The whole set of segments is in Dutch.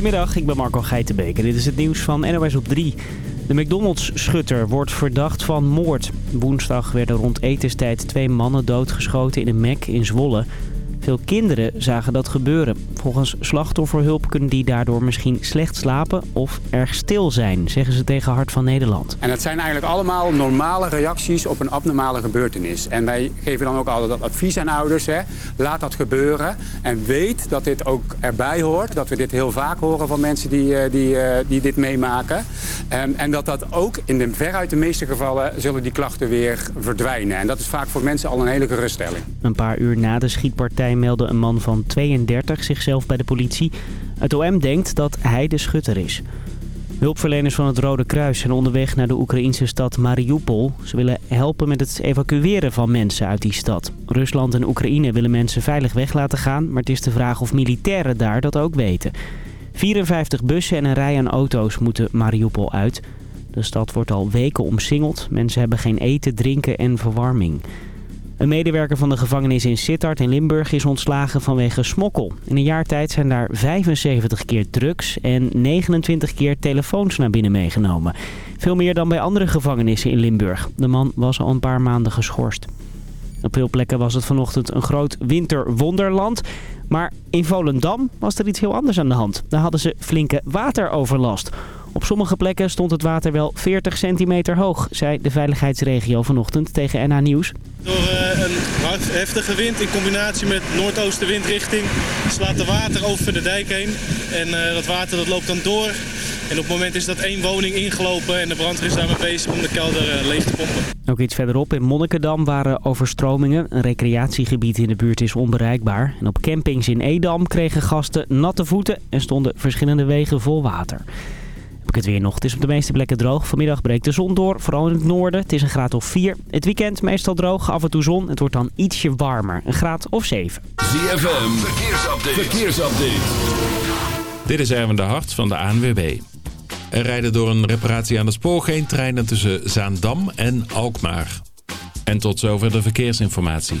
Goedemiddag, ik ben Marco Geitenbeek en dit is het nieuws van NOS op 3. De McDonald's-schutter wordt verdacht van moord. Woensdag werden rond etenstijd twee mannen doodgeschoten in een Mac in Zwolle. Veel kinderen zagen dat gebeuren. Volgens slachtofferhulp kunnen die daardoor misschien slecht slapen of erg stil zijn, zeggen ze tegen Hart van Nederland. En dat zijn eigenlijk allemaal normale reacties op een abnormale gebeurtenis. En wij geven dan ook altijd dat advies aan ouders. Hè. Laat dat gebeuren en weet dat dit ook erbij hoort. Dat we dit heel vaak horen van mensen die, eh, die, eh, die dit meemaken. En, en dat dat ook in de veruit de meeste gevallen zullen die klachten weer verdwijnen. En dat is vaak voor mensen al een hele geruststelling. Een paar uur na de schietpartij meldde een man van 32 zichzelf bij de politie. Het OM denkt dat hij de schutter is. Hulpverleners van het Rode Kruis zijn onderweg naar de Oekraïnse stad Mariupol. Ze willen helpen met het evacueren van mensen uit die stad. Rusland en Oekraïne willen mensen veilig weg laten gaan... maar het is de vraag of militairen daar dat ook weten. 54 bussen en een rij aan auto's moeten Mariupol uit. De stad wordt al weken omsingeld. Mensen hebben geen eten, drinken en verwarming. Een medewerker van de gevangenis in Sittard in Limburg is ontslagen vanwege smokkel. In een jaar tijd zijn daar 75 keer drugs en 29 keer telefoons naar binnen meegenomen. Veel meer dan bij andere gevangenissen in Limburg. De man was al een paar maanden geschorst. Op veel plekken was het vanochtend een groot winterwonderland. Maar in Volendam was er iets heel anders aan de hand. Daar hadden ze flinke wateroverlast. Op sommige plekken stond het water wel 40 centimeter hoog, zei de veiligheidsregio vanochtend tegen NH Nieuws. Door uh, een hard, heftige wind in combinatie met noordoostenwindrichting slaat de water over de dijk heen. En uh, dat water dat loopt dan door. En op het moment is dat één woning ingelopen en de brandweer is daarmee bezig om de kelder uh, leeg te pompen. Ook iets verderop in Monnikendam waren overstromingen. Een recreatiegebied in de buurt is onbereikbaar. En op campings in Edam kregen gasten natte voeten en stonden verschillende wegen vol water ik het weer nog. Het is op de meeste plekken droog. Vanmiddag breekt de zon door, vooral in het noorden. Het is een graad of 4. Het weekend meestal droog, af en toe zon. Het wordt dan ietsje warmer, een graad of 7. ZFM, verkeersupdate. verkeersupdate. Dit is Erwin de Hart van de ANWB. Er rijden door een reparatie aan de spoor geen treinen tussen Zaandam en Alkmaar. En tot zover de verkeersinformatie.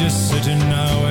just sitting now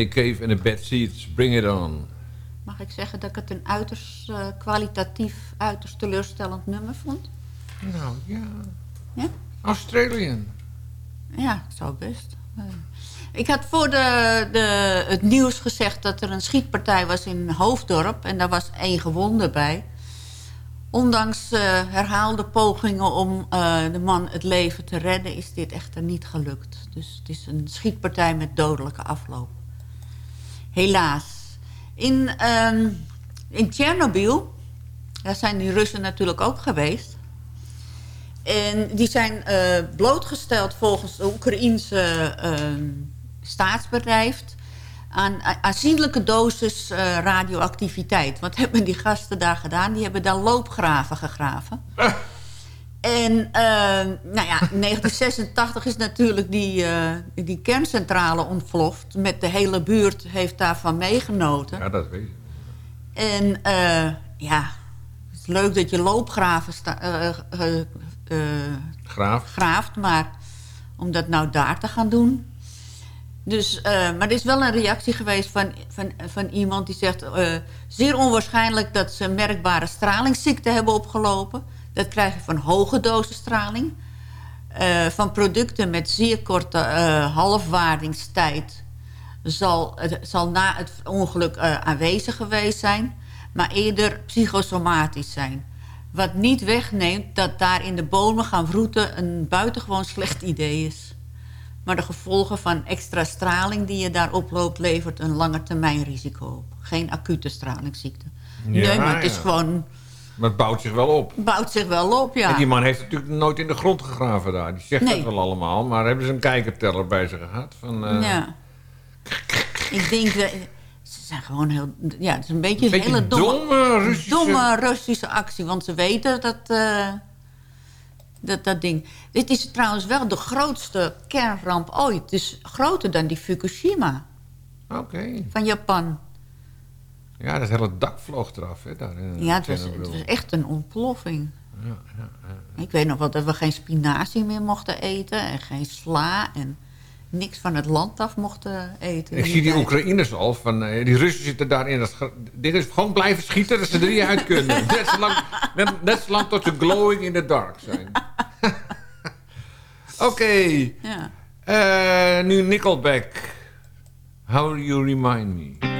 Nick Cave en de Bad Seeds. Bring it on. Mag ik zeggen dat ik het een uiterst eh, kwalitatief, uiterst teleurstellend nummer vond? Nou, ja. Ja? Australian. Ja, zo best. Eh, Ik had voor de, de, het nieuws gezegd dat er een schietpartij was in Hoofddorp. En daar was één gewonde bij. Ondanks eh, herhaalde pogingen om de man het leven te redden... is dit echter niet gelukt. Dus het is een schietpartij met dodelijke afloop. Helaas. In, ehm in Tsjernobyl, daar zijn die Russen natuurlijk ook geweest... En die zijn eh, blootgesteld volgens de Oekraïense ehm, staatsbedrijf... aan aanzienlijke dosis eh, radioactiviteit. Wat hebben die gasten daar gedaan? Die hebben daar loopgraven gegraven. En ehm, nou ja, in 1986 is natuurlijk die, eh, die kerncentrale ontploft. Met de hele buurt heeft daarvan meegenoten. Ja, dat weet ik. En eh, ja, het is leuk dat je loopgraven eh, Graaf. graaft, maar om dat nou daar te gaan doen. Dus, maar er is wel een reactie geweest van, van, van iemand die zegt... zeer onwaarschijnlijk dat ze merkbare stralingsziekte hebben opgelopen. Dat krijg je van hoge dosis straling. Eh, van producten met zeer korte eh halfwaardingstijd... Zal, het, zal na het ongeluk eh, aanwezig geweest zijn... maar eerder psychosomatisch zijn. Wat niet wegneemt dat daar in de bomen gaan vroeten... een buitengewoon slecht idee is. Maar de gevolgen van extra straling die je daar oploopt... levert een lange termijn risico op. Geen acute stralingsziekte. Ja, nee, maar het is ja. gewoon... Maar het bouwt zich wel op. bouwt zich wel op, ja. En die man heeft natuurlijk nooit in de grond gegraven daar. Die zegt Nee. dat wel allemaal. Maar hebben ze een kijkerteller bij ze gehad? Van, eh, Ja. Ik denk dat... Ze zijn gewoon heel... Ja, het is een beetje een, beetje hele domme, domme Russische- domme Russische actie. Want ze weten dat, eh, dat dat ding... Dit is trouwens wel de grootste kernramp ooit. Dus groter dan die Fukushima Oké. van Japan. Ja, dat hele dak vloog eraf. Hè, daar in Ja, het was, het was echt een ontploffing. Ja, ja, ja. Ik weet nog wel dat we geen spinazie meer mochten eten... en geen sla en niks van het land af mochten eten. Ik zie die. Oekraïners al. Van, eh, die Russen zitten daar in dat... Dit is gewoon blijven schieten dat ze er niet uit kunnen. net, zo lang, net, net zo lang tot ze glowing in the dark zijn. Oké. Ja. Eh, nu Nickelback. How do you remind me?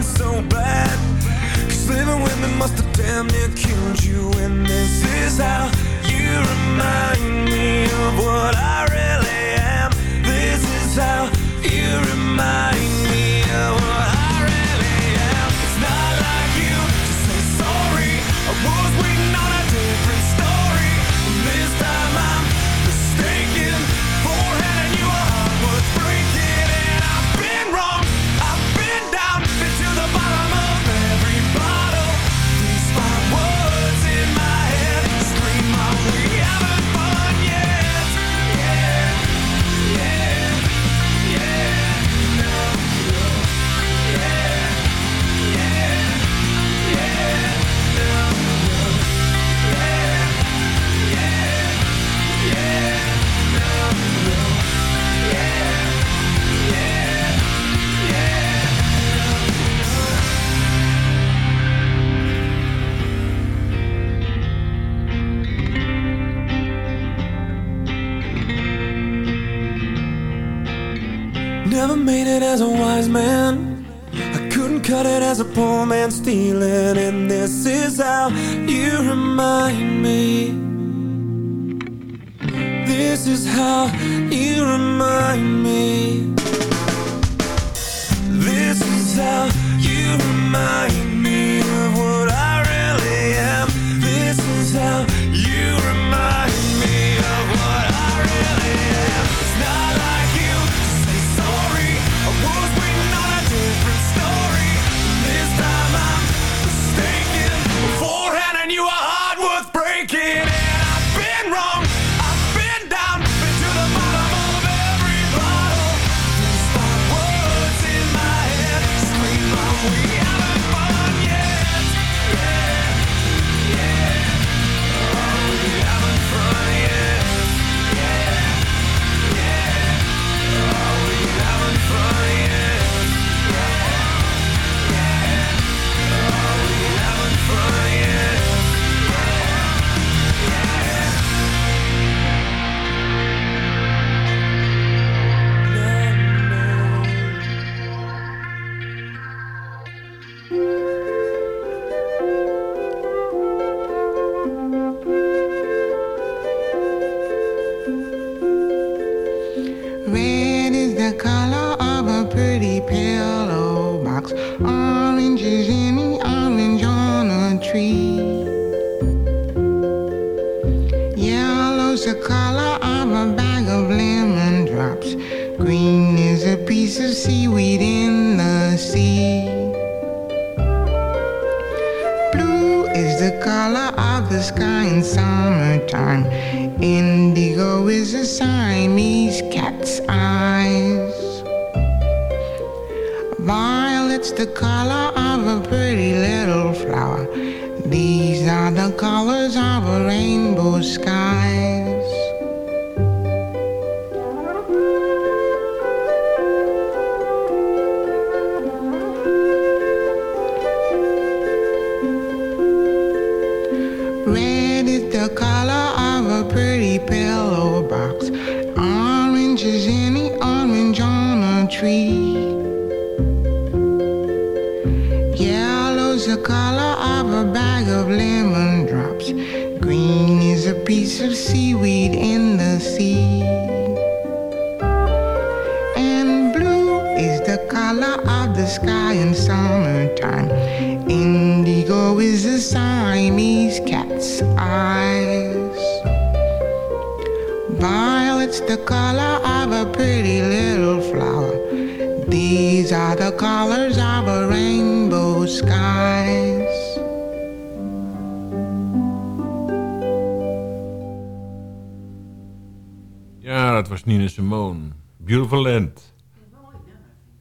been so bad. Cause living with me must have damn near killed you. And this is how you remind me of what I really am. This is how you remind me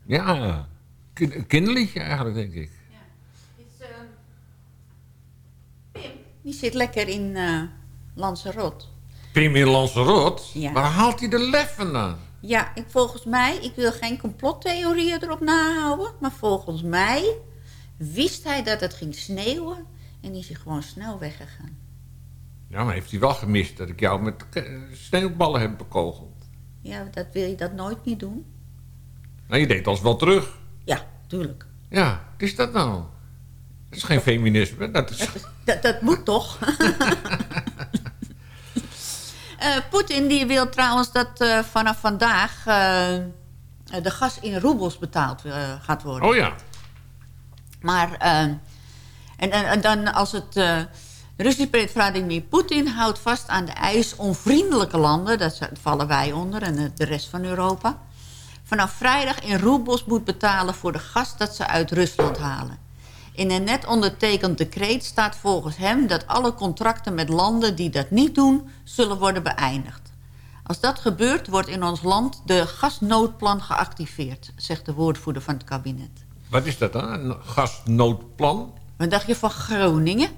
Ja, kinderliedje eigenlijk, denk ik. Die zit lekker in eh Lanzarote. Pim in Lanzarote? Ja. Waar haalt hij de lef vandaan? Ja, ik, volgens mij, ik wil geen complottheorieën erop nahouden... maar volgens mij wist hij dat het ging sneeuwen... en is hij gewoon snel weggegaan. Ja, maar heeft hij wel gemist dat ik jou met eh, sneeuwballen heb bekogeld? Ja, dat wil je dat nooit niet doen. Nou, je deed ons wel terug. Ja, tuurlijk. Ja, wat is dat nou? Dat is geen feminisme. Dat is... Dat, dat moet toch? Eh, Poetin die wil trouwens dat eh, vanaf vandaag eh, de gas in roebels betaald gaat worden. Oh ja. Maar en, en, en dan als het Russische president Vladimir Poetin houdt vast aan de eis onvriendelijke landen, dat vallen wij onder en de rest van Europa, vanaf vrijdag in roebels moet betalen voor de gas dat ze uit Rusland halen. In een net ondertekend decreet staat volgens hem dat alle contracten met landen die dat niet doen, zullen worden beëindigd. Als dat gebeurt, wordt in ons land de gasnoodplan geactiveerd, zegt de woordvoerder van het kabinet. Wat is dat dan? Een gasnoodplan? Wat dacht je van Groningen?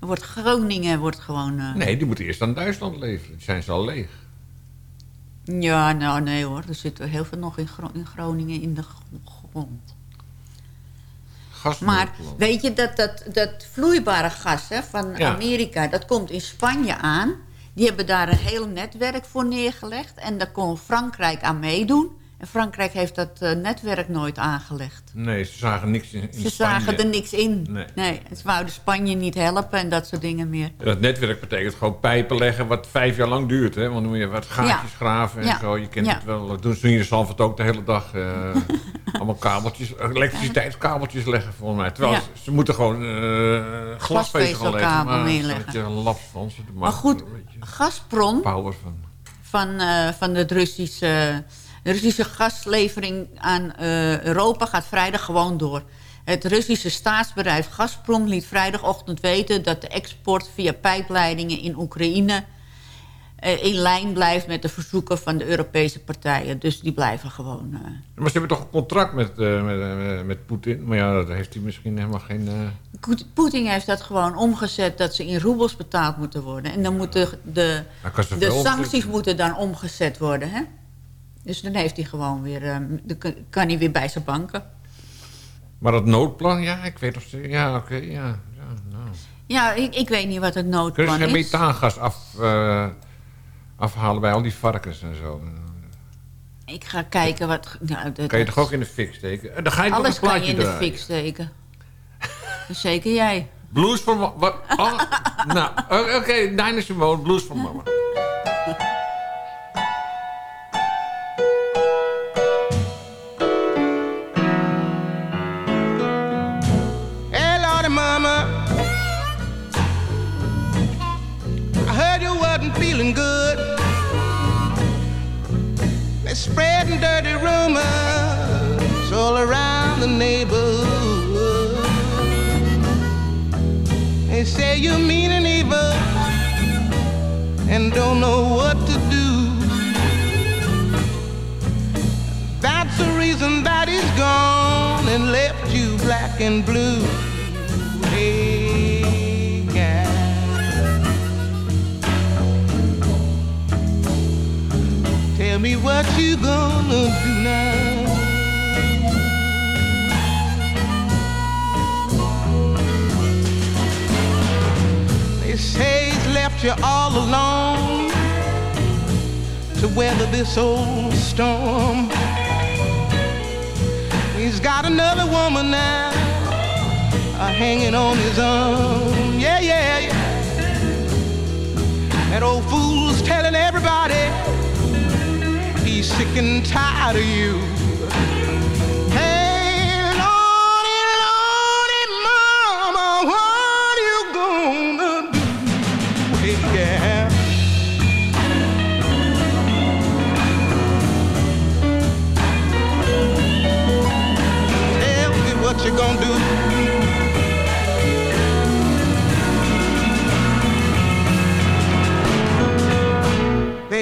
Wordt Groningen wordt gewoon... eh, Nee, die moeten eerst aan Duitsland leveren. Die zijn ze al leeg. Ja, nou nee hoor. Er zit heel veel nog in, Gro- in Groningen in de gr- grond. Maar weet je dat, dat, dat vloeibare gas hè, van Ja. Amerika... dat komt in Spanje aan. Die hebben daar een heel netwerk voor neergelegd. En daar kon Frankrijk aan meedoen. En Frankrijk heeft dat eh, netwerk nooit aangelegd. Nee, ze zagen niks in, in Ze Spanje. zagen er niks in. Nee. nee. Ze wouden Spanje niet helpen en dat soort dingen meer. Dat netwerk betekent gewoon pijpen leggen wat vijf jaar lang duurt. Hè? Want dan moet je wat gaatjes Ja. graven en Ja. zo. Je kent Ja. het wel. Dat doen ze in ook de hele dag. eh, allemaal kabeltjes, elektriciteitskabeltjes leggen volgens mij. Terwijl ze, ze moeten gewoon eh glasvezel leggen. Maar neerleggen. een lap van ze. Maar goed, Gazprom van. van, eh, van het Russische, de Russische gaslevering aan eh, Europa gaat vrijdag gewoon door. Het Russische staatsbedrijf Gazprom liet vrijdagochtend weten... dat de export via pijpleidingen in Oekraïne... eh, in lijn blijft met de verzoeken van de Europese partijen. Dus die blijven gewoon... eh, Maar ze hebben toch een contract met, met, met Poetin? Maar ja, dat heeft hij misschien helemaal geen... Poet- Poetin heeft dat gewoon omgezet dat ze in roebels betaald moeten worden. En dan moeten de, de veel sancties moeten dan omgezet worden. Hè? Dus dan heeft hij gewoon weer, eh, dan kan- hij weer bij zijn banken. Maar dat noodplan, ja, ik weet of ze... Ja, oké, ja. ja nou. Ja, ik, ik weet niet wat het Kunnen noodplan ze geen is. methaangas af, eh, afhalen bij al die varkens en zo? Ik ga kijken wat... Nou, dat, Kan je toch ook in de fik steken? En dan ga je alles kan je in de fik steken. Zeker jij. Blues van mama. Wat? Oh, nou, oké, Nina Simone, blues van mama. They're spreading dirty rumors all around the neighborhood. They say you mean and evil and don't know what to do. That's the reason that he's gone and left you black and blue. Tell me what you gonna do now. They say he's left you all alone to weather this old storm. He's got another woman now uh, hanging on his arm. Yeah, yeah, yeah. That old fool's telling everybody sick and tired of you. Hey, Lordy, Lordy, Mama, what you gonna do? Hey, yeah. Tell me what you gonna do.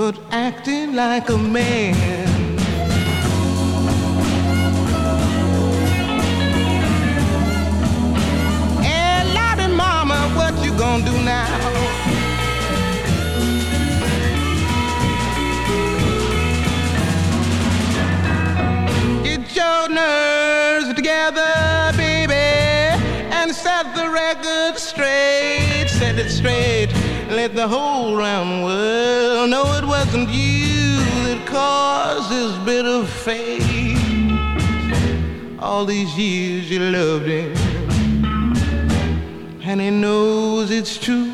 but acting like a man. Hey, Lottie Mama, what you gonna do now? Get your nerves together, baby, and set the record straight. Set it straight. Let the whole round world know it wasn't you that caused this bitter fate. All these years you loved him, and he knows it's true.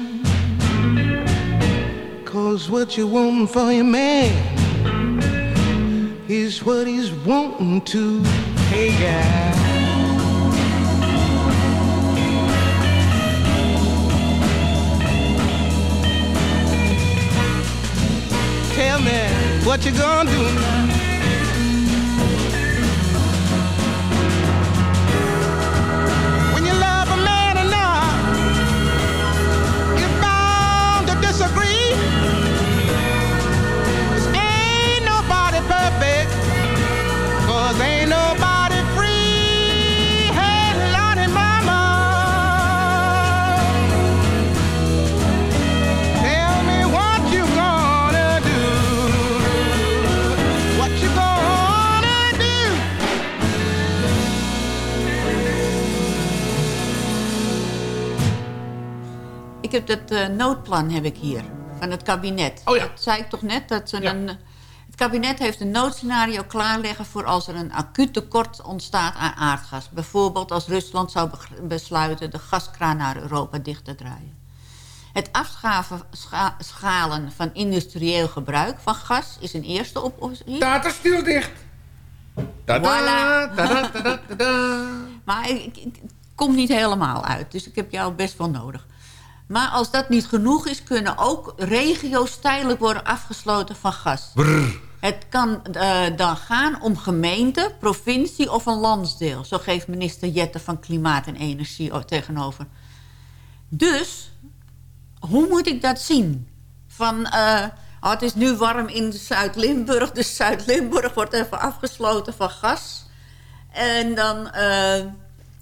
Cause what you want for your man is what he's wanting to. Hey, guy. What you gonna do now. Heb dat eh, noodplan heb ik hier, van het kabinet. Oh ja. Dat zei ik toch net, dat ze een... Het kabinet heeft een noodscenario klaarleggen voor als er een acuut tekort ontstaat aan aardgas. Bijvoorbeeld als Rusland zou besluiten de gaskraan naar Europa dicht te draaien. Het afschaven scha- schalen van industrieel gebruik van gas is een eerste oplossing. Data stil dicht. Tada, Voilà. tada, tada, tada. Maar ik, ik, ik kom niet helemaal uit, dus ik heb jou best wel nodig. Maar als dat niet genoeg is, kunnen ook regio's tijdelijk worden afgesloten van gas. Het kan eh, dan gaan om gemeente, provincie of een landsdeel. Zo geeft minister Jette van Klimaat en Energie ook tegenover. Dus, hoe moet ik dat zien? Van, eh, oh, het is nu warm in Zuid-Limburg, dus Zuid-Limburg wordt even afgesloten van gas. En dan, eh,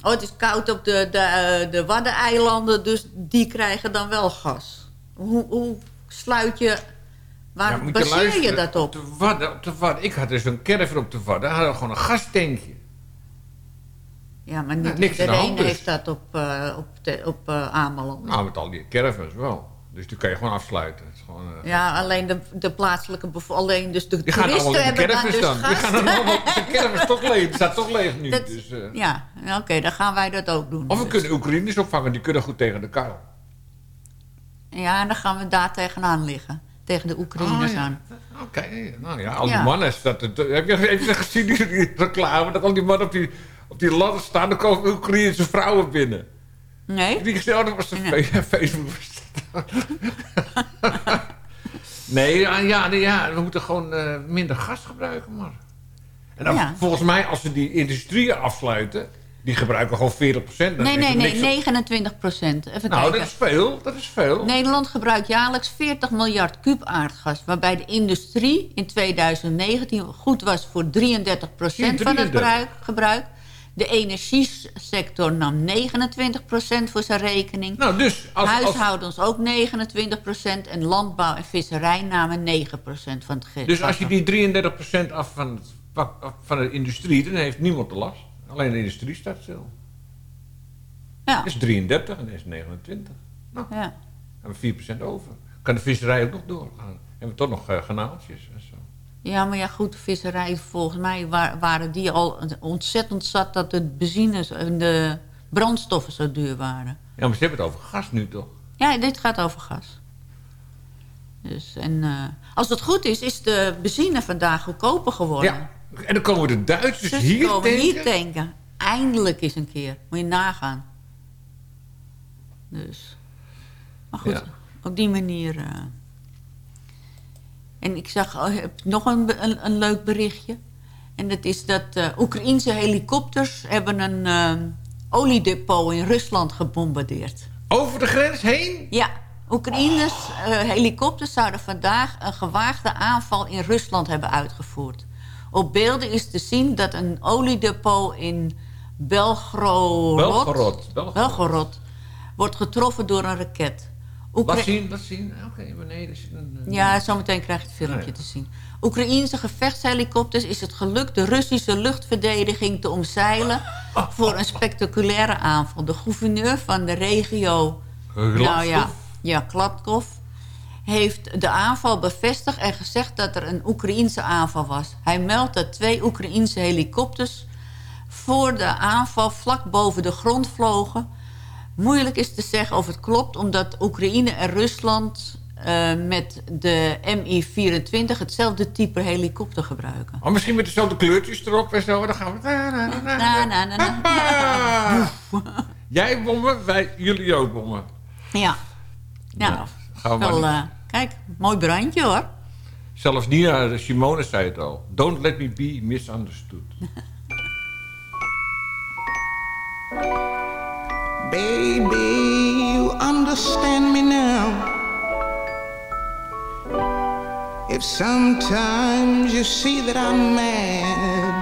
oh, het is koud op de, de, eh, de Waddeneilanden, dus die krijgen dan wel gas. Hoe, hoe sluit je, waar Ja, baseer je dat op? de Wadden, op de Wadden. Ik had dus een caravan op de Wadden. Daar hadden we gewoon een gastankje. Ja, maar niet niks iedereen dus. heeft dat op, eh, op, de, op eh, Ameland. Nou, met al die caravans wel. Dus die kan je gewoon afsluiten. Het is gewoon, eh, Ja, alleen de, de plaatselijke bevolking, alleen dus de die gaan allemaal toeristen in de hebben dan dus dan. Die gaan dan allemaal... De caravan is toch leeg. Die staat toch leeg nu. Dat- dus, eh. Ja, oké, dan gaan wij dat ook doen. Of we Dus. kunnen Oekraïners opvangen. Die kunnen goed tegen de kou. Ja, en dan gaan we daar tegenaan liggen. Tegen de Oekraïners Oh, ja. aan. Oké, nou ja, al die Ja. mannen. Dat, het- heb, je, je gezien die, die reclame? Dat al die mannen op die, op die ladder staan. Dan komen Oekraïnse vrouwen binnen. Nee? Die oh, dat was fe- Facebook. nee, ja, ja, ja, we moeten gewoon eh, minder gas gebruiken, maar. En dan, Ja. volgens mij, als ze die industrieën afsluiten... die gebruiken gewoon 40 dan Nee, nee, nee, niks op- 29 procent. Even Nou, kijken. dat is veel, dat is veel. Nederland gebruikt jaarlijks 40 miljard kuub aardgas... waarbij de industrie in 2019 goed was voor 33 procent van het 33. gebruik, gebruik. De energiesector nam 29 procent voor zijn rekening. Nou, dus als, als, Huishoudens ook 29 procent. En landbouw en visserij namen 9 procent van het ge- dus als je die 33 af van, het, van de industrie... dan heeft niemand de last. Alleen de industrie staat stil. Ja. Dat is 33 en dat is 29. Nou, Ja. dan hebben we 4% over. Kan de visserij ook nog doorgaan. Hebben we toch nog uh, en zo. Ja, maar ja, goed, visserij, volgens mij wa- waren die al ontzettend zat... dat de benzine en de brandstoffen zo duur waren. Ja, maar ze hebben het over gas nu toch? Ja, dit gaat over gas. Dus, en eh, als het goed is, is de benzine vandaag goedkoper geworden. Ja. En dan komen de Duitsers Dus hier komen denken... hier tanken. Eindelijk eens een keer. Moet je nagaan. Dus. Maar goed, Ja. op die manier... eh. En ik zag oh, heb nog een, een, een leuk berichtje. En dat is dat eh Oekraïense helikopters... hebben een eh, oliedepot in Rusland gebombardeerd. Over de grens heen? Ja, Oekraïners eh, helikopters zouden vandaag een gewaagde aanval in Rusland hebben uitgevoerd. Op beelden is te zien dat een oliedepot in Belgorod, Belgorod, Belgorod. Belgorod wordt getroffen door een raket. Oekra- Laat zien, zien. Oké, beneden zit een... ja, zometeen krijg je het filmpje Ah, ja. te zien. Oekraïense gevechtshelikopters is het gelukt de Russische luchtverdediging te omzeilen voor een spectaculaire aanval. De gouverneur van de regio, nou ja, ja, heeft de aanval bevestigd en gezegd dat er een Oekraïense aanval was. Hij meldt dat twee Oekraïense helikopters voor de aanval vlak boven de grond vlogen. Moeilijk is te zeggen of het klopt, omdat Oekraïne en Rusland eh, met de Mi-24 hetzelfde type helikopter gebruiken. Oh, misschien met dezelfde kleurtjes erop en zo. Dan gaan we... Na, na. Jij bommen, wij, jullie ook bommen. Ja. Ja, gaan we wel, maar eh, kijk, mooi brandje hoor. Zelfs Nina Simone zei het al. Don't let me be misunderstood. Baby, you understand me now. If sometimes you see that I'm mad,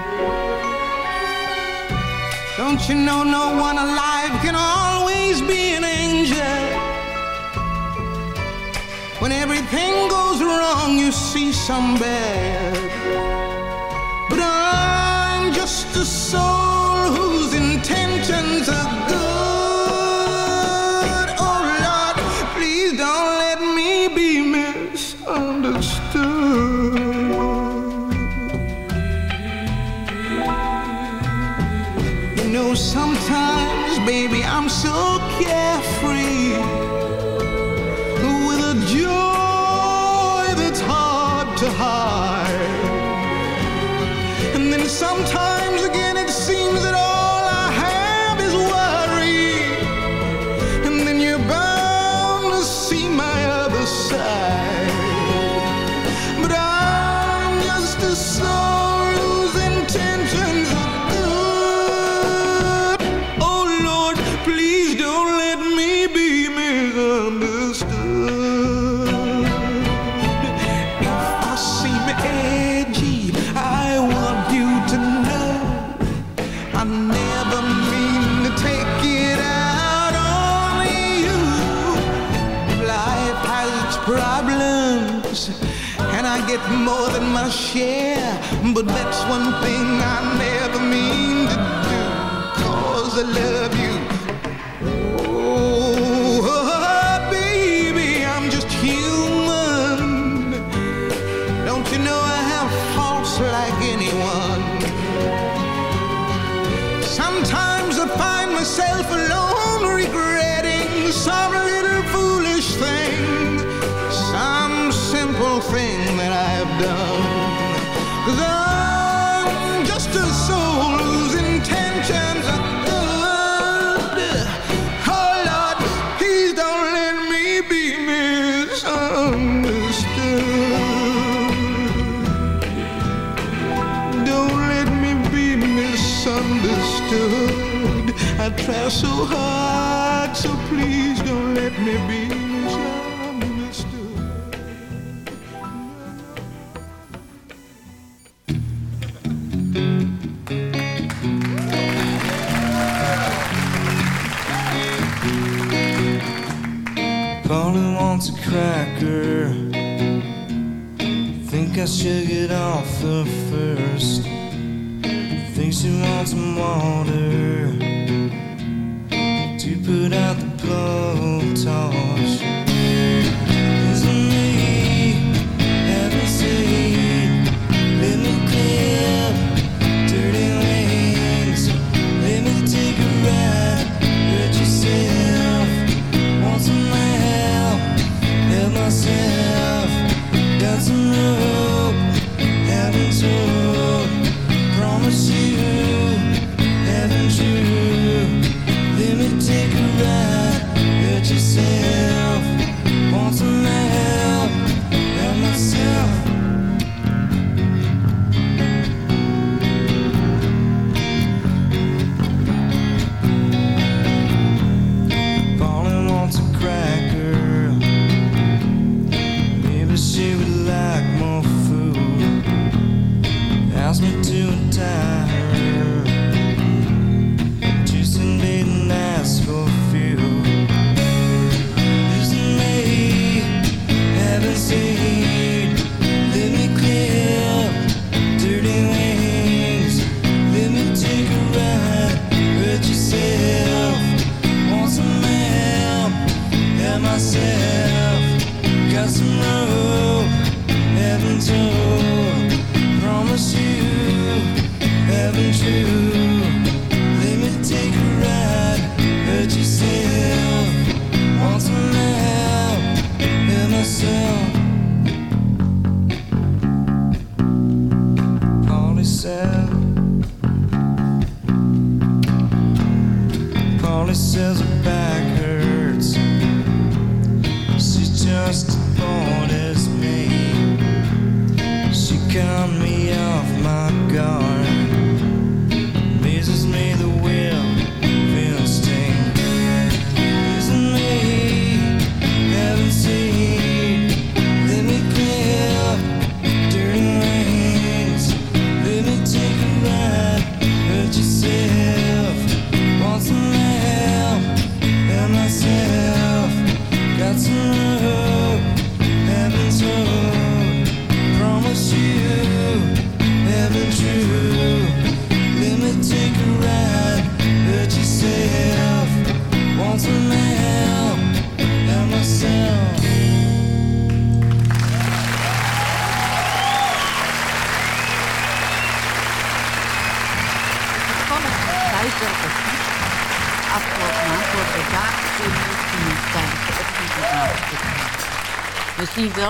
don't you know no one alive can always be an angel? When everything goes wrong, you see some bad. But I'm just a soul whose intentions are I'm so problems, and I get more than my share. But that's one thing I never mean to do, cause I love you. Try so hard, so please don't let me be misunderstood. Polly wants a cracker. Think I should get off her first. Think she wants some water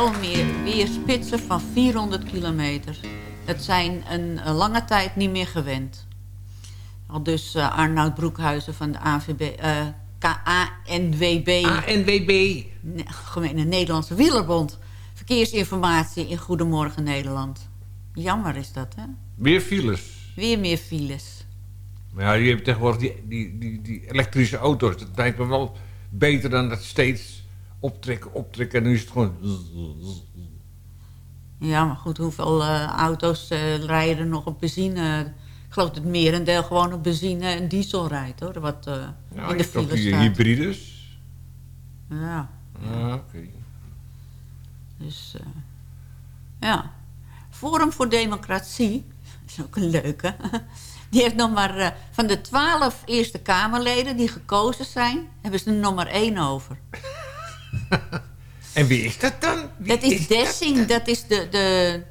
wel meer weer spitsen van 400 kilometer. Dat zijn een, lange tijd niet meer gewend. Al dus eh, Arnoud Broekhuizen van de AVB, eh KANWB. ANWB. Ne- Gemene Nederlandse Wielerbond. Verkeersinformatie in Goedemorgen Nederland. Jammer is dat, hè? Weer files. Weer meer files. Maar ja, je hebt tegenwoordig die, die, die, die elektrische auto's. Dat lijkt me wel beter dan dat steeds optrekken, optrekken. En nu is het gewoon... Ja, maar goed, hoeveel eh, auto's eh, rijden er nog op benzine? Ik geloof dat het merendeel gewoon op benzine en diesel rijdt, hoor. Wat eh, Ja, in de file die staat. hybrides. Ja, oké. dus... ja. Forum voor Democratie, dat is ook een leuke. Die heeft nog maar... van de twaalf Eerste Kamerleden die gekozen zijn... hebben ze er nog maar één over. En wie is dat dan? Wie Dat is Dessing, dat is de, de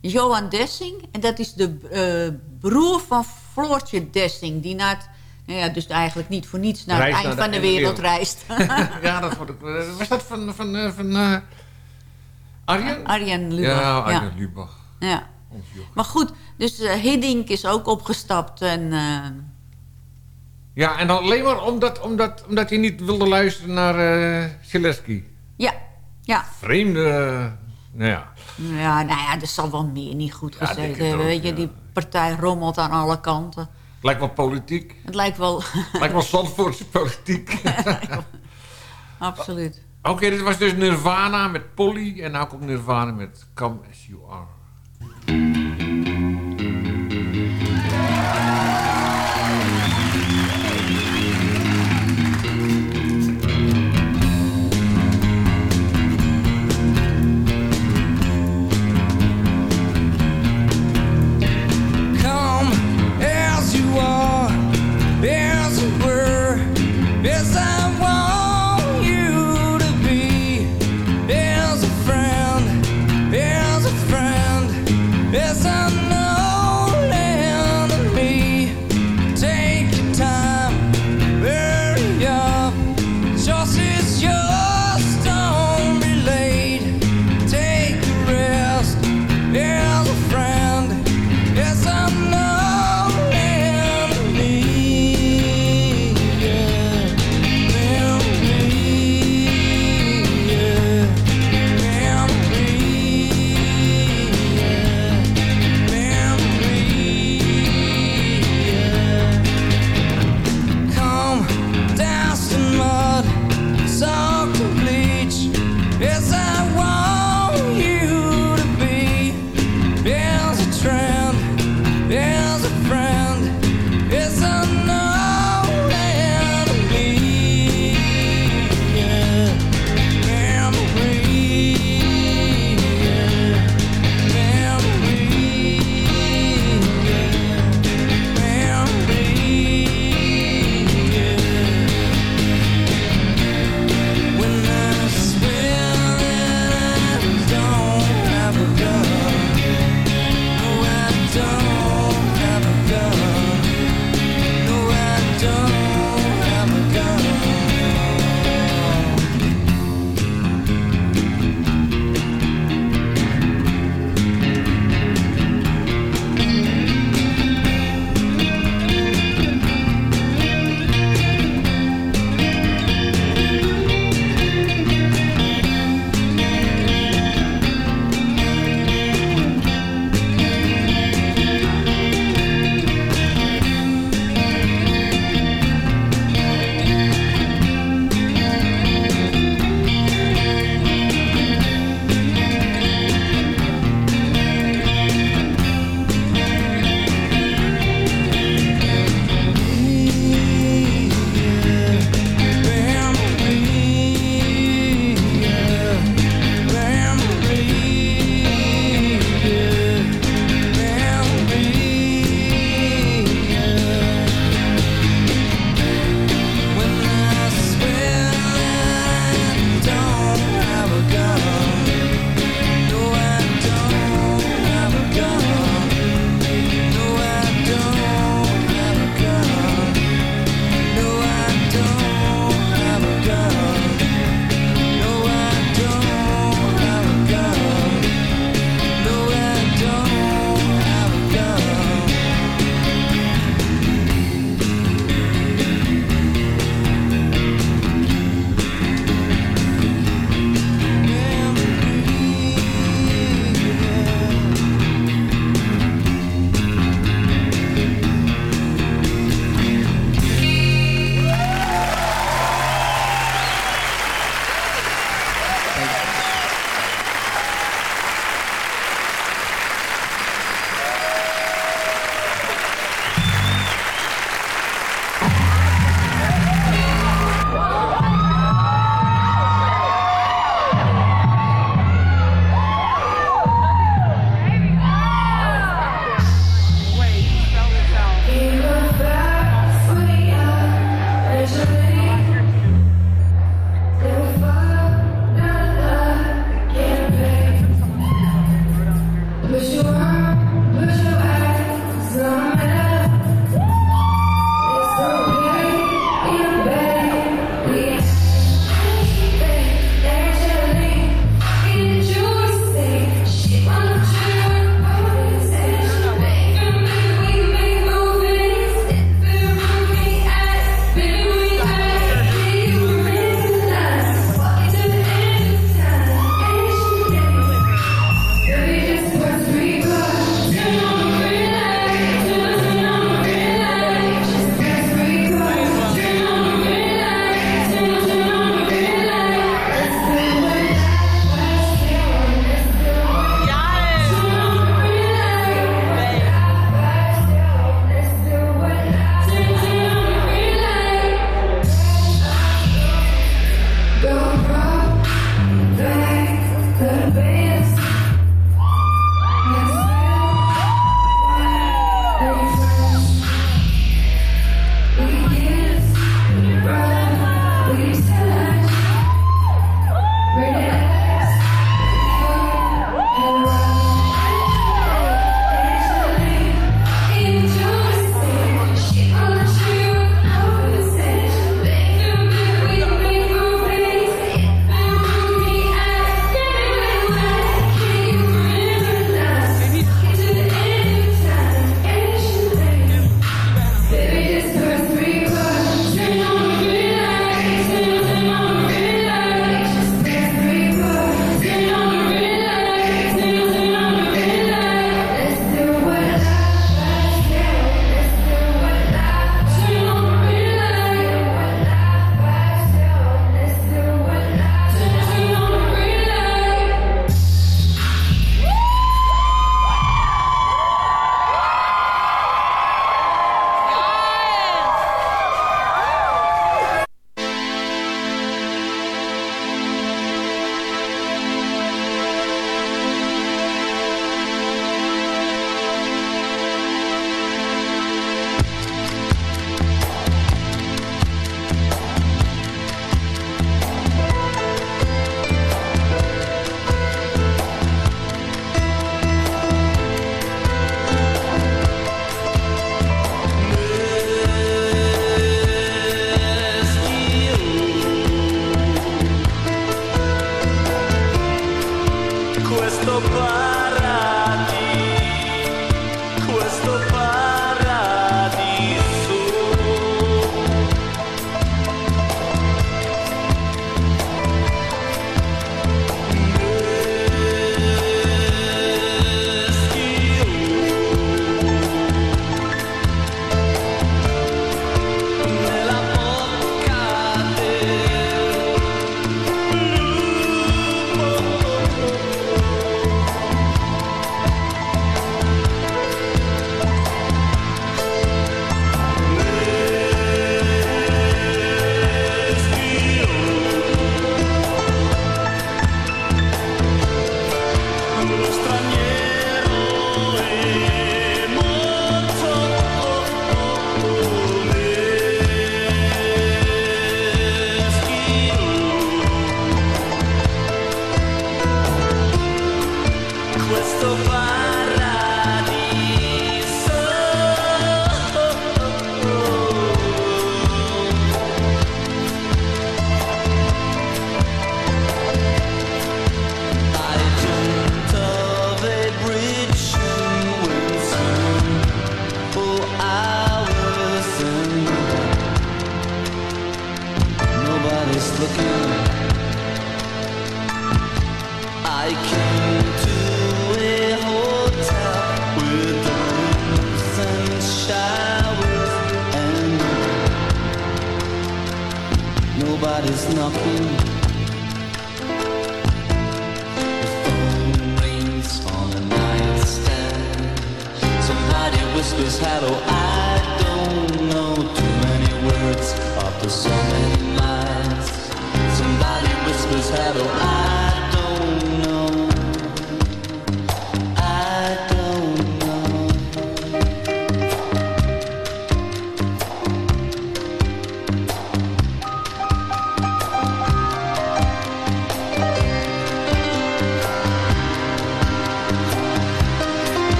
Johan Dessing. En dat is de eh, broer van Floortje Dessing. Die naar het, nou ja, dus eigenlijk niet voor niets naar het eind naar van de wereld wereld. reist. ja, dat vond ik... eh, Was dat van... van, eh, van Arjen? Arjen Lubach. Ja, Arjen ja. Lubach. Ja. Maar goed, dus eh, Hiddink is ook opgestapt. En, Ja, en dan alleen maar omdat, omdat, omdat hij niet wilde luisteren naar Zelensky. ja, Ja. vreemde... eh, nou ja. Ja, nou ja, er zal wel meer niet goed Ja, gezeten denk het hebben. Weet je, die partij rommelt aan alle kanten. Lijkt wel politiek. Het lijkt wel... Lijkt wel Zandvoortse politiek. Absoluut. Oké, dit was dus Nirvana met Polly. En nou komt Nirvana met Come As You Are. As baby.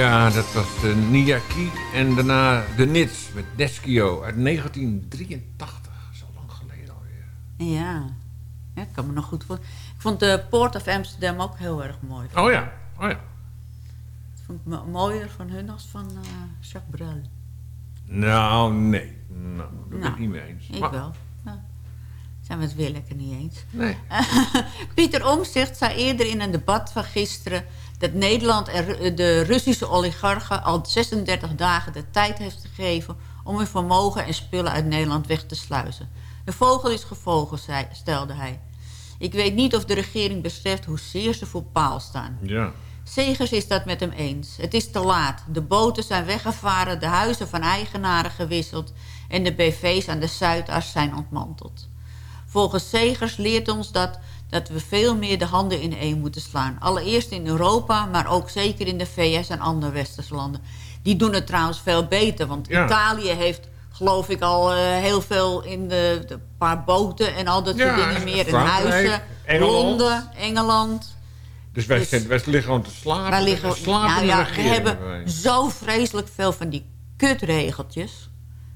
Ja, dat was de Niyaki en daarna de Nits met Deskio uit 1983. Zo lang geleden alweer. Ja. ja, ik kan me nog goed voor. Ik vond de Port of Amsterdam ook heel erg mooi. Oh ja, oh ja. Ik vond het mo- mooier van hun als van eh, Jacques Brel. Nou, nee. Nou, daar ben ik Nou, niet mee eens. Ik Maar- wel. Ja. Zijn we het weer lekker niet eens. Nee. Pieter Omtzigt zei eerder in een debat van gisteren... dat Nederland en Ru- de Russische oligarchen al 36 dagen de tijd heeft gegeven... om hun vermogen en spullen uit Nederland weg te sluizen. De vogel is gevogel, zei, stelde hij. Ik weet niet of de regering beseft hoezeer ze voor paal staan. Ja. Segers is dat met hem eens. Het is te laat. De boten zijn weggevaren, de huizen van eigenaren gewisseld... en de BV's aan de Zuidas zijn ontmanteld. Volgens Segers leert ons dat dat we veel meer de handen in één moeten slaan. Allereerst in Europa, maar ook zeker in de VS en andere westerse landen. Die doen het trouwens veel beter. Want Ja. Italië heeft, geloof ik, al eh, heel veel in de, de paar boten en al dat soort Ja, dingen meer. Frankrijk, huizen, Engeland. Londen, Engeland. Dus wij, Dus- wij liggen gewoon te slapen. Wij liggen, slapen nou in ja, we hebben wij. zo vreselijk veel van die kutregeltjes.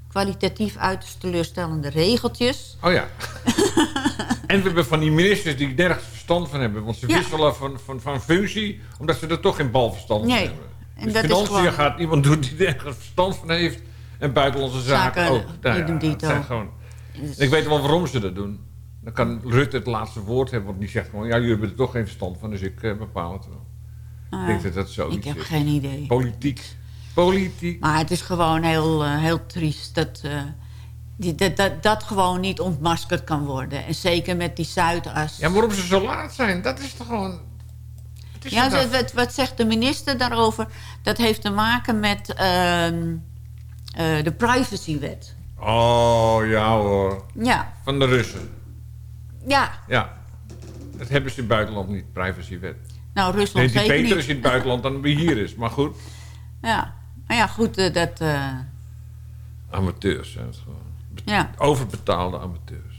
Kwalitatief uiterst teleurstellende regeltjes. Oh ja. en we hebben van die ministers die nergens verstand van hebben. Want ze Ja. wisselen van, van, van functie, omdat ze er toch geen balverstand van Nee. hebben. En Dus dat is financiën gewoon- gaat iemand doen die nergens verstand van heeft. En buitenlandse zaken, Zaken, ook. Nou die doen die het zijn gewoon... Ik weet wel waarom ze dat doen. Dan kan Rutte het laatste woord hebben. Want die zegt gewoon, ja, jullie hebben er toch geen verstand van. Dus ik eh, bepaal het wel. Ah, ik denk dat dat zo ik heb geen idee. Politiek. Politiek. Maar het is gewoon heel, eh, heel triest dat, eh, die, dat, dat dat gewoon niet ontmaskerd kan worden. En zeker met die Zuidas. Ja, waarom ze zo laat zijn, dat is toch gewoon... Is Ja, wat, wat, zegt de minister daarover? Dat heeft te maken met ehm, eh, de privacywet. Oh, ja hoor. Ja, Van de Russen. ja. Ja. Dat hebben ze in het buitenland niet, privacywet. Nou, Nee, Rusland die zeker beter is in het buitenland dan wie hier is. Maar goed, Ja, maar ja, goed, eh, dat... eh, amateurs zijn het gewoon. Ja. Overbetaalde amateurs.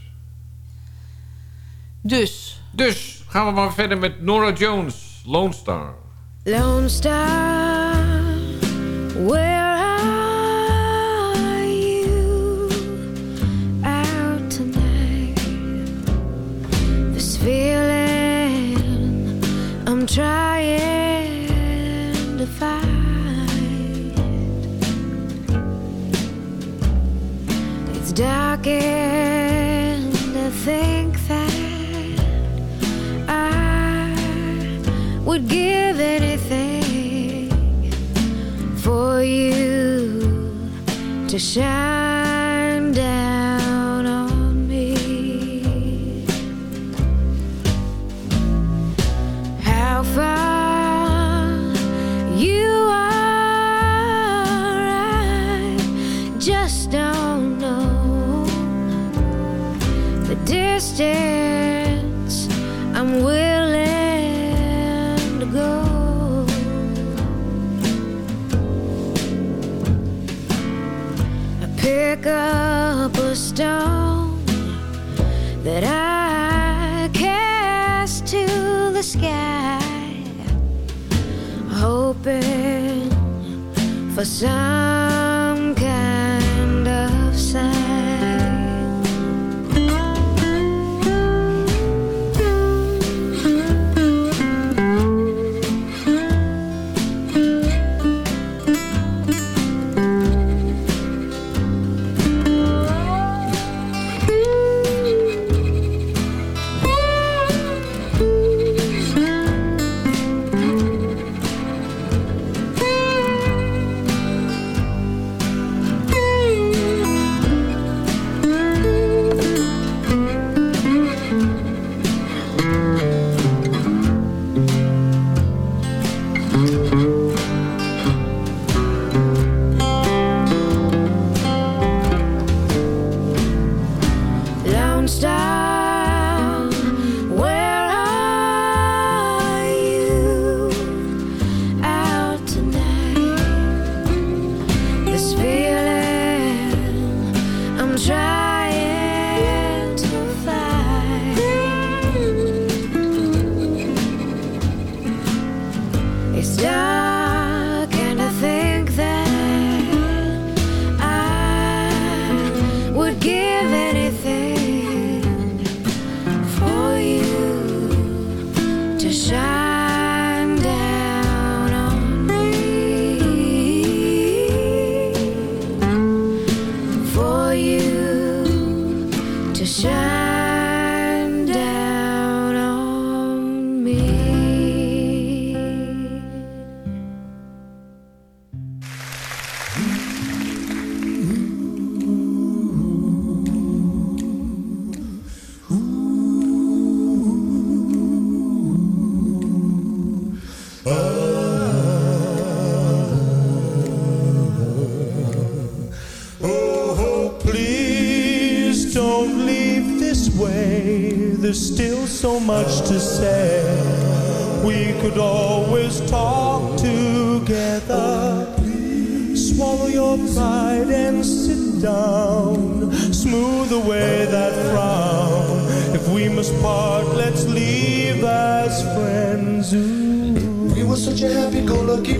Dus, Dus gaan we maar verder met Nora Jones, Lone Star. Lone Star, where are you out tonight? This feeling I'm trying dark and I think that I would give anything for you to shine distance I'm willing to go. I pick up a stone that I cast to the sky, hoping for some kind of sign.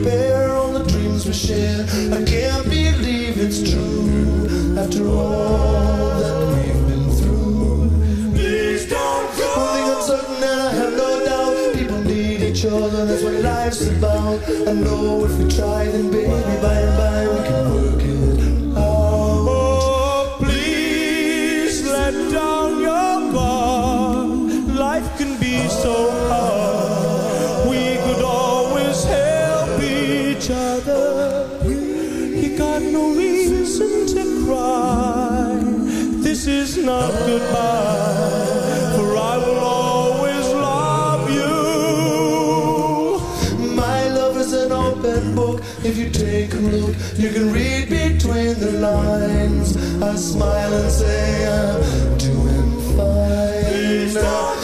Pair, all the dreams we shared. I can't believe it's true. After all that we've been through, please don't go. One thing I'm certain, and I have no doubt, people need each other. That's what life's about. I know if we try, then baby, by and by we can work it can read between the lines. I smile and say I'm doing fine.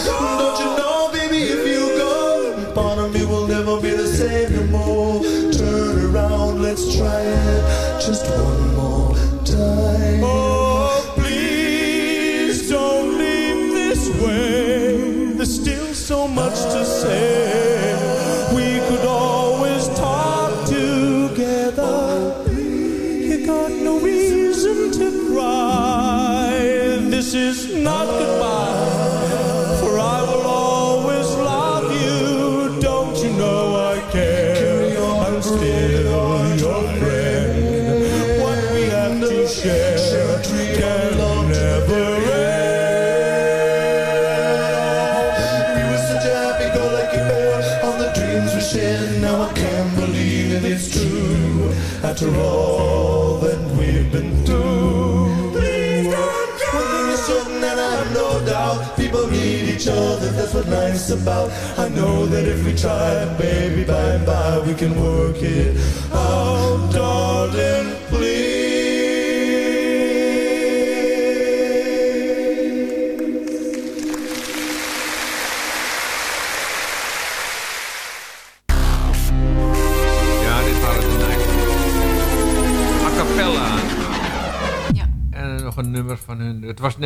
Don't you know, baby, if you go, part of me will never be the same no more. Turn around, let's try it just one more time. Oh, please don't leave this way. There's still so much to say. After all that we've been through, please don't go. One thing is certain, and I have no doubt, people need each other. That's what life's about. I know that if we try, baby, by and by we can work it out,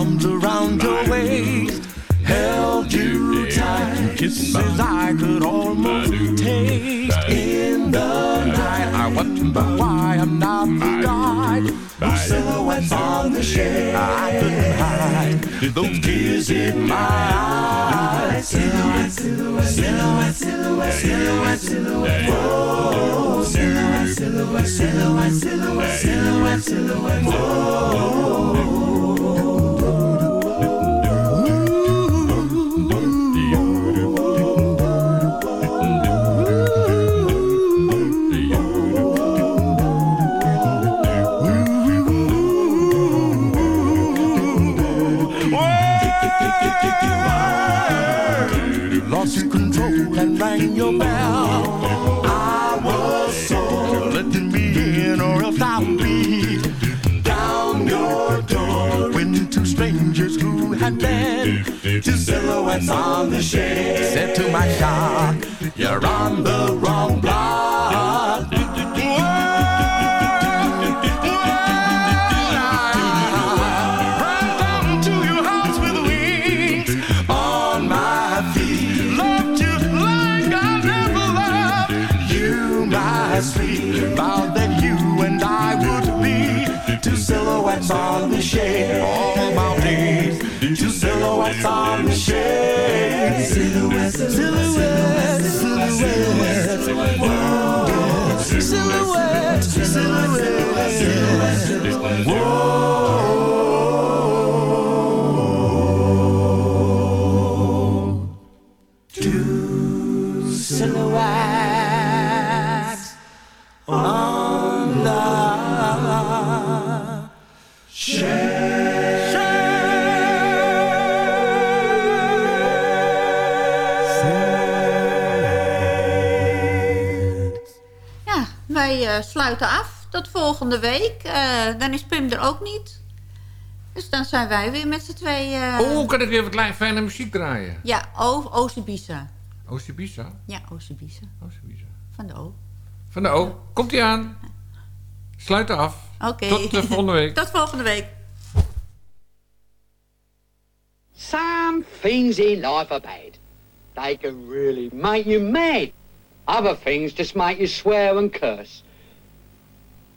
arms around your waist, held you tight. Kisses I could almost taste in the night. I wonder why I'm not the guy whose silhouettes on the shade I couldn't hide. Those tears in my eyes. Silhouette, silhouette, silhouette, silhouette, silhouette, silhouette. Whoa, silhouette, silhouette, silhouette, silhouette, silhouette, silhouette. Whoa. Rang your bell. I was so letting me in, or else I'll be down your door. When two strangers who had been two silhouettes on the shade said to my shock, "You're on the wrong block." silhouette, silhouette, silhouette, silhouette, silhouette, silhouette, silhouette, silhouette, sluiten af tot volgende week. Eh, dan is Pim er ook niet. Dus dan zijn wij weer met z'n tweeën. eh, Oh, kan ik weer wat klein fijne muziek draaien? Ja, Oostibisa. Oostibisa? Ja, Oostibisa. Oostibisa. Van de O. Van de O. Komt ie aan. Sluit af. Oké. Tot de volgende week. Tot volgende week. Some things in life are bad. They can really make you mad. Other things just make you swear and curse.